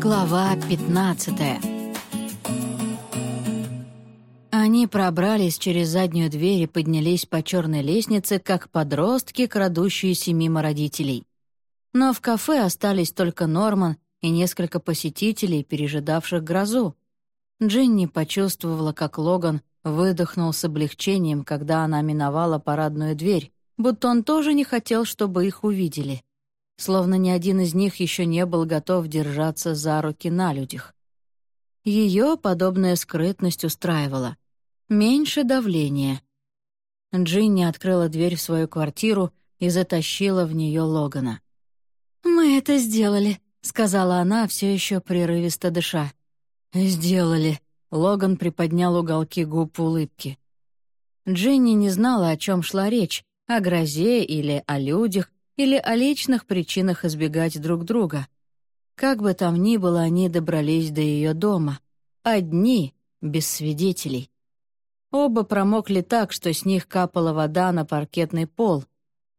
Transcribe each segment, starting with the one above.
Глава 15 Они пробрались через заднюю дверь и поднялись по черной лестнице, как подростки, крадущиеся мимо родителей. Но в кафе остались только Норман и несколько посетителей, пережидавших грозу. Джинни почувствовала, как Логан выдохнул с облегчением, когда она миновала парадную дверь, будто он тоже не хотел, чтобы их увидели словно ни один из них еще не был готов держаться за руки на людях. Ее подобная скрытность устраивала. Меньше давления. Джинни открыла дверь в свою квартиру и затащила в нее Логана. «Мы это сделали», — сказала она, все еще прерывисто дыша. «Сделали», — Логан приподнял уголки губ улыбки. Джинни не знала, о чем шла речь, о грозе или о людях, или о личных причинах избегать друг друга. Как бы там ни было, они добрались до ее дома. Одни, без свидетелей. Оба промокли так, что с них капала вода на паркетный пол.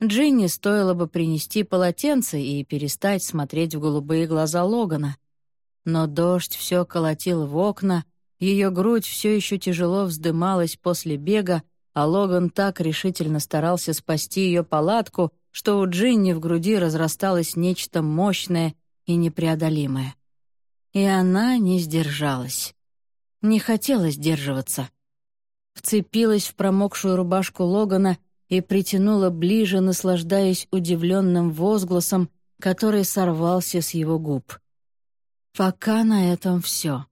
Джинни стоило бы принести полотенце и перестать смотреть в голубые глаза Логана. Но дождь все колотил в окна, ее грудь все еще тяжело вздымалась после бега, а Логан так решительно старался спасти ее палатку, что у Джинни в груди разрасталось нечто мощное и непреодолимое. И она не сдержалась. Не хотела сдерживаться. Вцепилась в промокшую рубашку Логана и притянула ближе, наслаждаясь удивленным возгласом, который сорвался с его губ. Пока на этом все.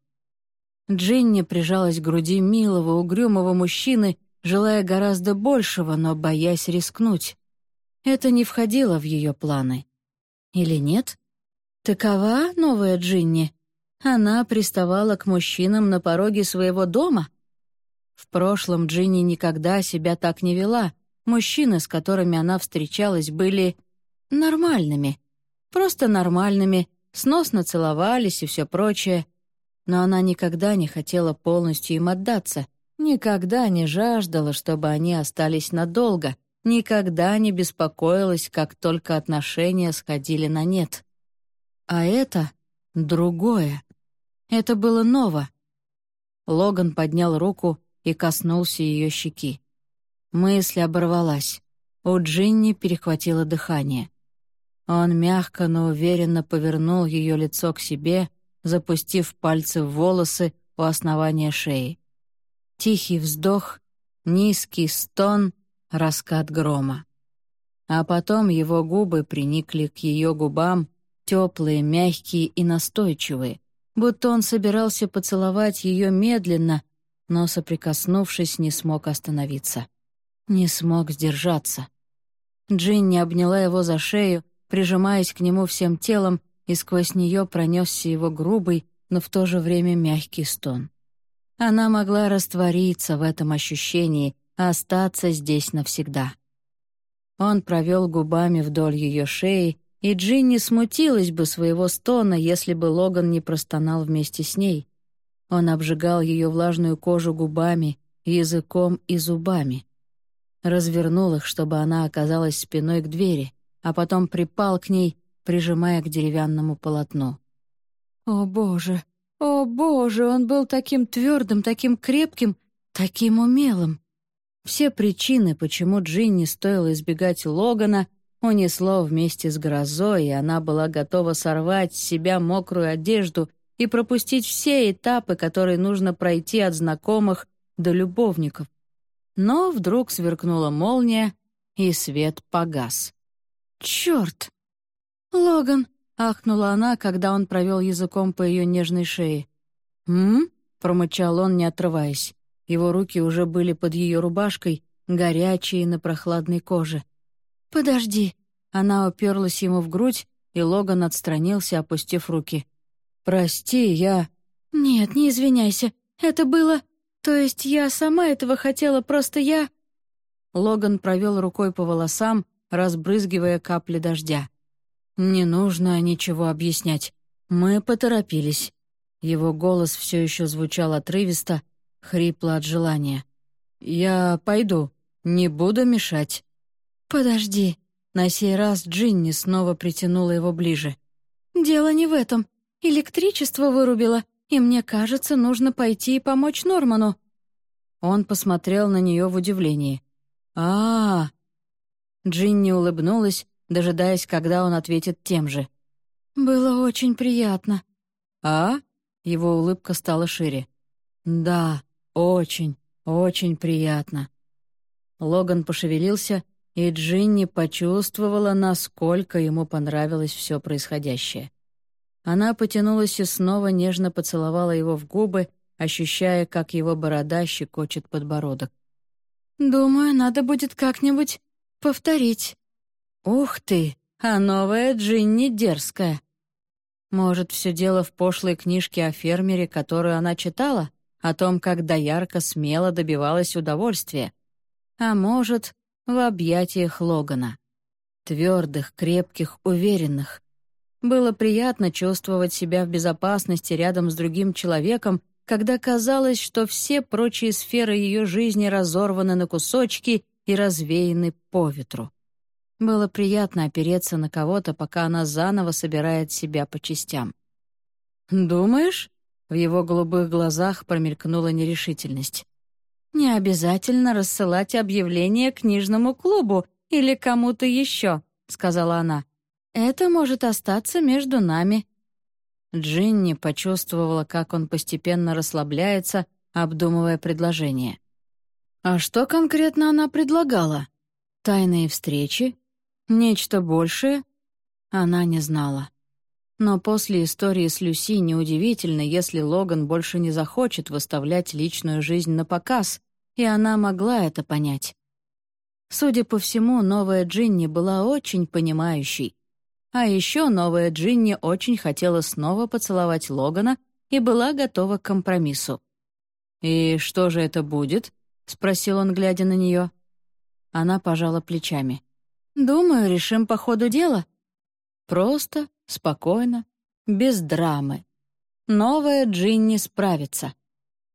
Джинни прижалась к груди милого, угрюмого мужчины, желая гораздо большего, но боясь рискнуть. Это не входило в ее планы. Или нет? Такова новая Джинни? Она приставала к мужчинам на пороге своего дома? В прошлом Джинни никогда себя так не вела. Мужчины, с которыми она встречалась, были нормальными. Просто нормальными, сносно целовались и все прочее. Но она никогда не хотела полностью им отдаться, никогда не жаждала, чтобы они остались надолго — никогда не беспокоилась, как только отношения сходили на нет. А это другое. Это было ново. Логан поднял руку и коснулся ее щеки. Мысль оборвалась. У Джинни перехватило дыхание. Он мягко, но уверенно повернул ее лицо к себе, запустив пальцы в волосы у основания шеи. Тихий вздох, низкий стон — раскат грома. А потом его губы приникли к ее губам, теплые, мягкие и настойчивые, будто он собирался поцеловать ее медленно, но, соприкоснувшись, не смог остановиться. Не смог сдержаться. Джинни обняла его за шею, прижимаясь к нему всем телом, и сквозь нее пронесся его грубый, но в то же время мягкий стон. Она могла раствориться в этом ощущении, остаться здесь навсегда. Он провел губами вдоль ее шеи, и Джинни смутилась бы своего стона, если бы Логан не простонал вместе с ней. Он обжигал ее влажную кожу губами, языком и зубами. Развернул их, чтобы она оказалась спиной к двери, а потом припал к ней, прижимая к деревянному полотну. О, Боже! О, Боже! Он был таким твердым, таким крепким, таким умелым. Все причины, почему Джинни стоило избегать Логана, унесло вместе с грозой, и она была готова сорвать с себя мокрую одежду и пропустить все этапы, которые нужно пройти от знакомых до любовников. Но вдруг сверкнула молния, и свет погас. «Черт!» «Логан!» — ахнула она, когда он провел языком по ее нежной шее. «М?», промычал он, не отрываясь. Его руки уже были под ее рубашкой, горячие на прохладной коже. «Подожди!» Она уперлась ему в грудь, и Логан отстранился, опустив руки. «Прости, я...» «Нет, не извиняйся. Это было... То есть я сама этого хотела, просто я...» Логан провел рукой по волосам, разбрызгивая капли дождя. «Не нужно ничего объяснять. Мы поторопились». Его голос все еще звучал отрывисто, хрипло от желания. «Я пойду, не буду мешать». «Подожди». На сей раз Джинни снова притянула его ближе. «Дело не в этом. Электричество вырубило, и мне кажется, нужно пойти и помочь Норману». Он посмотрел на нее в удивлении. а, -а, -а. Джинни улыбнулась, дожидаясь, когда он ответит тем же. «Было очень приятно». «А?» — его улыбка стала шире. «Да, очень, очень приятно». Логан пошевелился, и Джинни почувствовала, насколько ему понравилось все происходящее. Она потянулась и снова нежно поцеловала его в губы, ощущая, как его борода щекочет подбородок. «Думаю, надо будет как-нибудь повторить». «Ух ты, а новая Джинни дерзкая». Может, все дело в пошлой книжке о фермере, которую она читала? О том, как доярка смело добивалась удовольствия? А может, в объятиях Логана. Твердых, крепких, уверенных. Было приятно чувствовать себя в безопасности рядом с другим человеком, когда казалось, что все прочие сферы ее жизни разорваны на кусочки и развеяны по ветру. Было приятно опереться на кого-то, пока она заново собирает себя по частям. «Думаешь?» — в его голубых глазах промелькнула нерешительность. Не обязательно рассылать объявление книжному клубу или кому-то еще», — сказала она. «Это может остаться между нами». Джинни почувствовала, как он постепенно расслабляется, обдумывая предложение. А что конкретно она предлагала? Тайные встречи? Нечто большее? Она не знала. Но после истории с Люси неудивительно, если Логан больше не захочет выставлять личную жизнь на показ, и она могла это понять. Судя по всему, новая Джинни была очень понимающей. А еще новая Джинни очень хотела снова поцеловать Логана и была готова к компромиссу. «И что же это будет?» — спросил он, глядя на нее. Она пожала плечами. «Думаю, решим по ходу дела. Просто, спокойно, без драмы. Новая Джинни справится.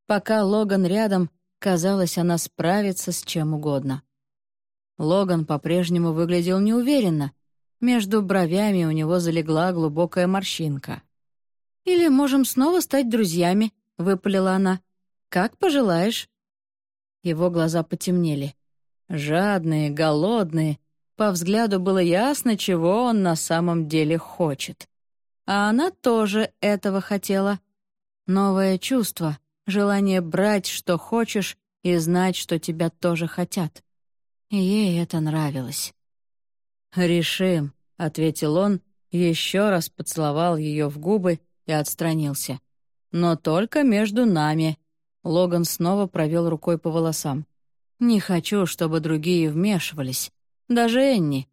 Пока Логан рядом, казалось, она справится с чем угодно. Логан по-прежнему выглядел неуверенно. Между бровями у него залегла глубокая морщинка. «Или можем снова стать друзьями», — выпалила она. «Как пожелаешь». Его глаза потемнели. Жадные, голодные, по взгляду было ясно, чего он на самом деле хочет. А она тоже этого хотела. Новое чувство, желание брать, что хочешь, и знать, что тебя тоже хотят. ей это нравилось. «Решим», — ответил он, еще раз поцеловал ее в губы и отстранился. «Но только между нами». Логан снова провел рукой по волосам. «Не хочу, чтобы другие вмешивались. Даже Энни.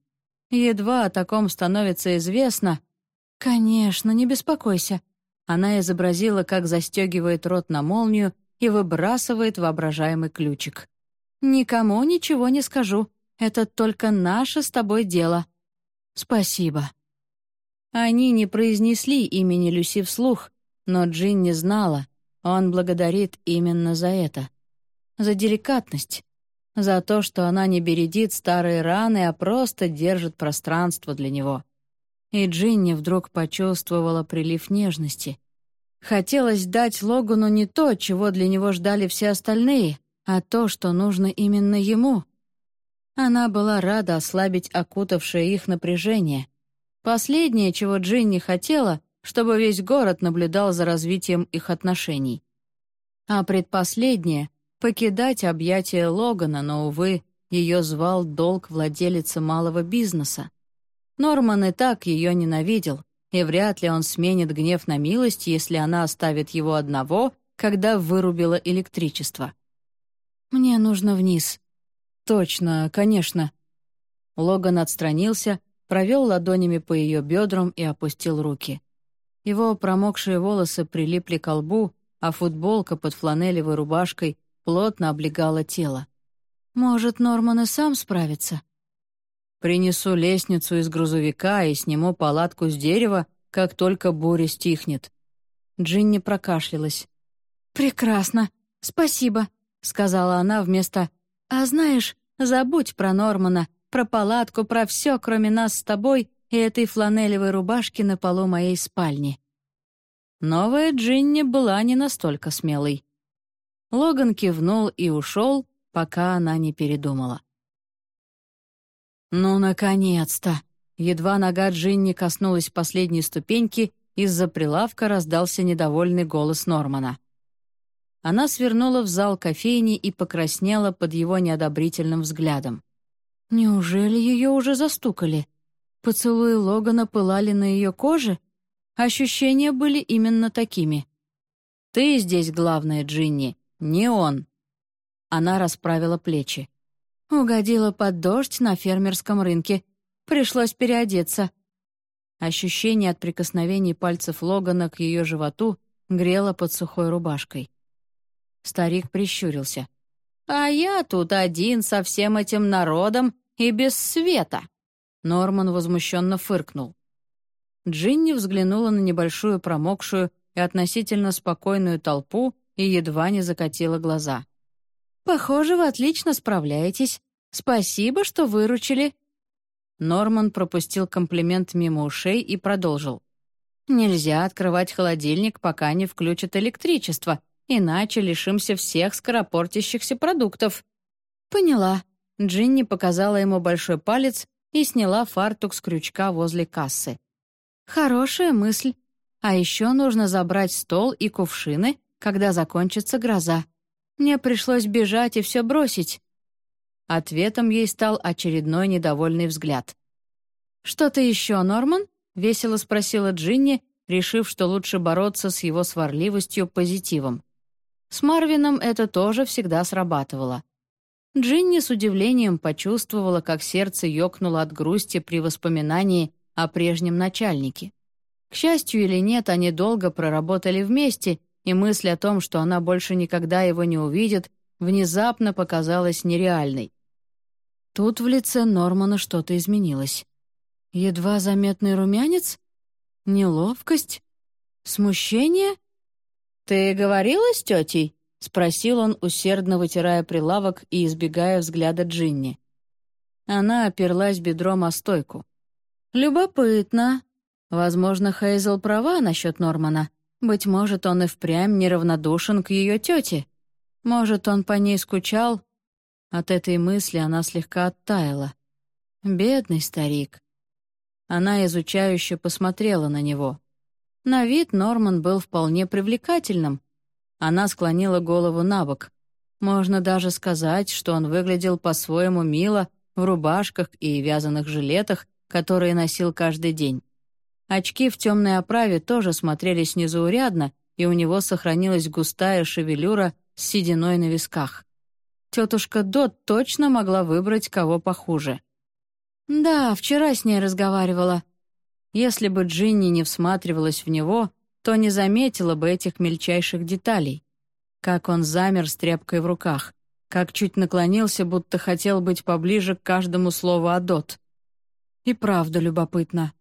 Едва о таком становится известно. Конечно, не беспокойся. Она изобразила, как застегивает рот на молнию и выбрасывает воображаемый ключик. «Никому ничего не скажу. Это только наше с тобой дело. Спасибо». Они не произнесли имени Люси вслух, но Джин не знала. Он благодарит именно за это. За деликатность, за то, что она не бередит старые раны, а просто держит пространство для него. И Джинни вдруг почувствовала прилив нежности. Хотелось дать Логану не то, чего для него ждали все остальные, а то, что нужно именно ему. Она была рада ослабить окутавшее их напряжение. Последнее, чего Джинни хотела, чтобы весь город наблюдал за развитием их отношений. А предпоследнее — покидать объятия Логана, но, увы, ее звал долг владелицы малого бизнеса. Норман и так ее ненавидел, и вряд ли он сменит гнев на милость, если она оставит его одного, когда вырубила электричество. «Мне нужно вниз». «Точно, конечно». Логан отстранился, провел ладонями по ее бедрам и опустил руки. Его промокшие волосы прилипли к лбу, а футболка под фланелевой рубашкой плотно облегала тело. Может, Норман и сам справится? Принесу лестницу из грузовика и сниму палатку с дерева, как только буря стихнет. Джинни прокашлялась. «Прекрасно, спасибо», — сказала она вместо «А знаешь, забудь про Нормана, про палатку, про все, кроме нас с тобой и этой фланелевой рубашки на полу моей спальни». Новая Джинни была не настолько смелой. Логан кивнул и ушел, пока она не передумала. «Ну, наконец-то!» Едва нога Джинни коснулась последней ступеньки, из-за прилавка раздался недовольный голос Нормана. Она свернула в зал кофейни и покраснела под его неодобрительным взглядом. Неужели ее уже застукали? Поцелуи Логана пылали на ее коже? Ощущения были именно такими. «Ты здесь главная, Джинни, не он». Она расправила плечи. Угодила под дождь на фермерском рынке. Пришлось переодеться. Ощущение от прикосновений пальцев Логана к ее животу грело под сухой рубашкой. Старик прищурился. «А я тут один со всем этим народом и без света!» Норман возмущенно фыркнул. Джинни взглянула на небольшую промокшую и относительно спокойную толпу и едва не закатила глаза. «Похоже, вы отлично справляетесь. Спасибо, что выручили». Норман пропустил комплимент мимо ушей и продолжил. «Нельзя открывать холодильник, пока не включат электричество, иначе лишимся всех скоропортящихся продуктов». «Поняла». Джинни показала ему большой палец и сняла фартук с крючка возле кассы. «Хорошая мысль. А еще нужно забрать стол и кувшины, когда закончится гроза. Мне пришлось бежать и все бросить». Ответом ей стал очередной недовольный взгляд. «Что-то еще, Норман?» — весело спросила Джинни, решив, что лучше бороться с его сварливостью позитивом. С Марвином это тоже всегда срабатывало. Джинни с удивлением почувствовала, как сердце ёкнуло от грусти при воспоминании о прежнем начальнике. К счастью или нет, они долго проработали вместе, и мысль о том, что она больше никогда его не увидит, внезапно показалась нереальной. Тут в лице Нормана что-то изменилось. Едва заметный румянец? Неловкость? Смущение? «Ты говорила с тетей?» — спросил он, усердно вытирая прилавок и избегая взгляда Джинни. Она оперлась бедром о стойку. «Любопытно. Возможно, Хейзел права насчет Нормана. Быть может, он и впрямь неравнодушен к ее тете. Может, он по ней скучал?» От этой мысли она слегка оттаяла. «Бедный старик». Она изучающе посмотрела на него. На вид Норман был вполне привлекательным. Она склонила голову на бок. Можно даже сказать, что он выглядел по-своему мило в рубашках и вязаных жилетах, которые носил каждый день. Очки в темной оправе тоже смотрелись незаурядно, и у него сохранилась густая шевелюра с сединой на висках. Тетушка Дот точно могла выбрать кого похуже. «Да, вчера с ней разговаривала», если бы Джинни не всматривалась в него, то не заметила бы этих мельчайших деталей. Как он замер с тряпкой в руках, как чуть наклонился, будто хотел быть поближе к каждому слову Адот. И правда любопытно.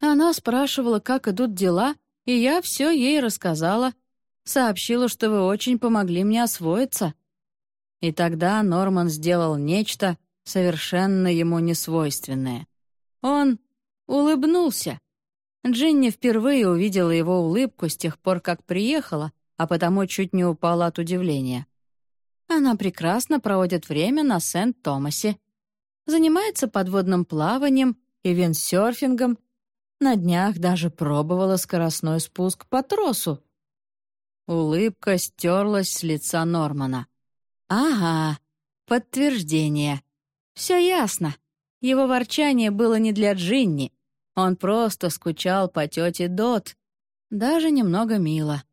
Она спрашивала, как идут дела, и я все ей рассказала. Сообщила, что вы очень помогли мне освоиться. И тогда Норман сделал нечто совершенно ему несвойственное. Он Улыбнулся. Джинни впервые увидела его улыбку с тех пор, как приехала, а потому чуть не упала от удивления. Она прекрасно проводит время на Сент-Томасе. Занимается подводным плаванием и виндсерфингом. На днях даже пробовала скоростной спуск по тросу. Улыбка стерлась с лица Нормана. «Ага, подтверждение. Все ясно. Его ворчание было не для Джинни, он просто скучал по тете Дот. Даже немного мило.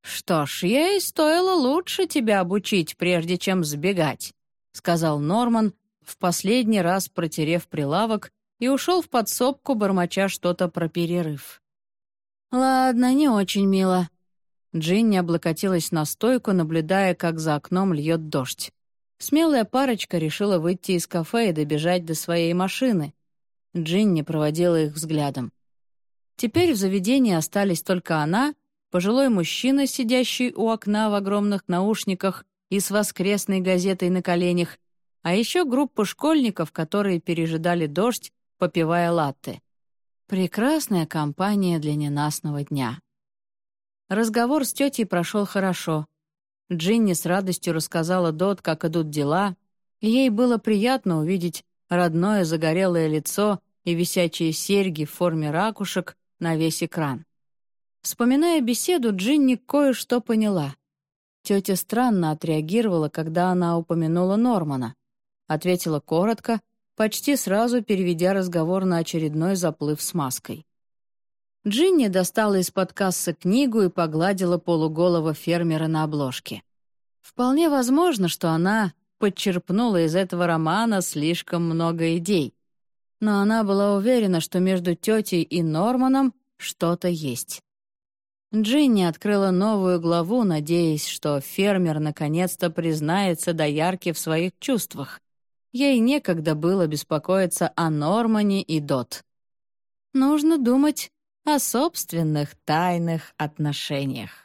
«Что ж, ей стоило лучше тебя обучить, прежде чем сбегать», — сказал Норман, в последний раз протерев прилавок и ушел в подсобку, бормоча что-то про перерыв. «Ладно, не очень мило». Джинни облокотилась на стойку, наблюдая, как за окном льет дождь. Смелая парочка решила выйти из кафе и добежать до своей машины, Джинни проводила их взглядом. Теперь в заведении остались только она, пожилой мужчина, сидящий у окна в огромных наушниках и с воскресной газетой на коленях, а еще группа школьников, которые пережидали дождь, попивая латте. Прекрасная компания для ненастного дня. Разговор с тетей прошел хорошо. Джинни с радостью рассказала Дот, как идут дела, и ей было приятно увидеть родное загорелое лицо и висячие серьги в форме ракушек на весь экран. Вспоминая беседу, Джинни кое-что поняла. Тетя странно отреагировала, когда она упомянула Нормана. Ответила коротко, почти сразу переведя разговор на очередной заплыв с маской. Джинни достала из-под кассы книгу и погладила полуголого фермера на обложке. Вполне возможно, что она подчерпнула из этого романа слишком много идей. Но она была уверена, что между тетей и Норманом что-то есть. Джинни открыла новую главу, надеясь, что фермер наконец-то признается доярке в своих чувствах. Ей некогда было беспокоиться о Нормане и Дот. Нужно думать о собственных тайных отношениях.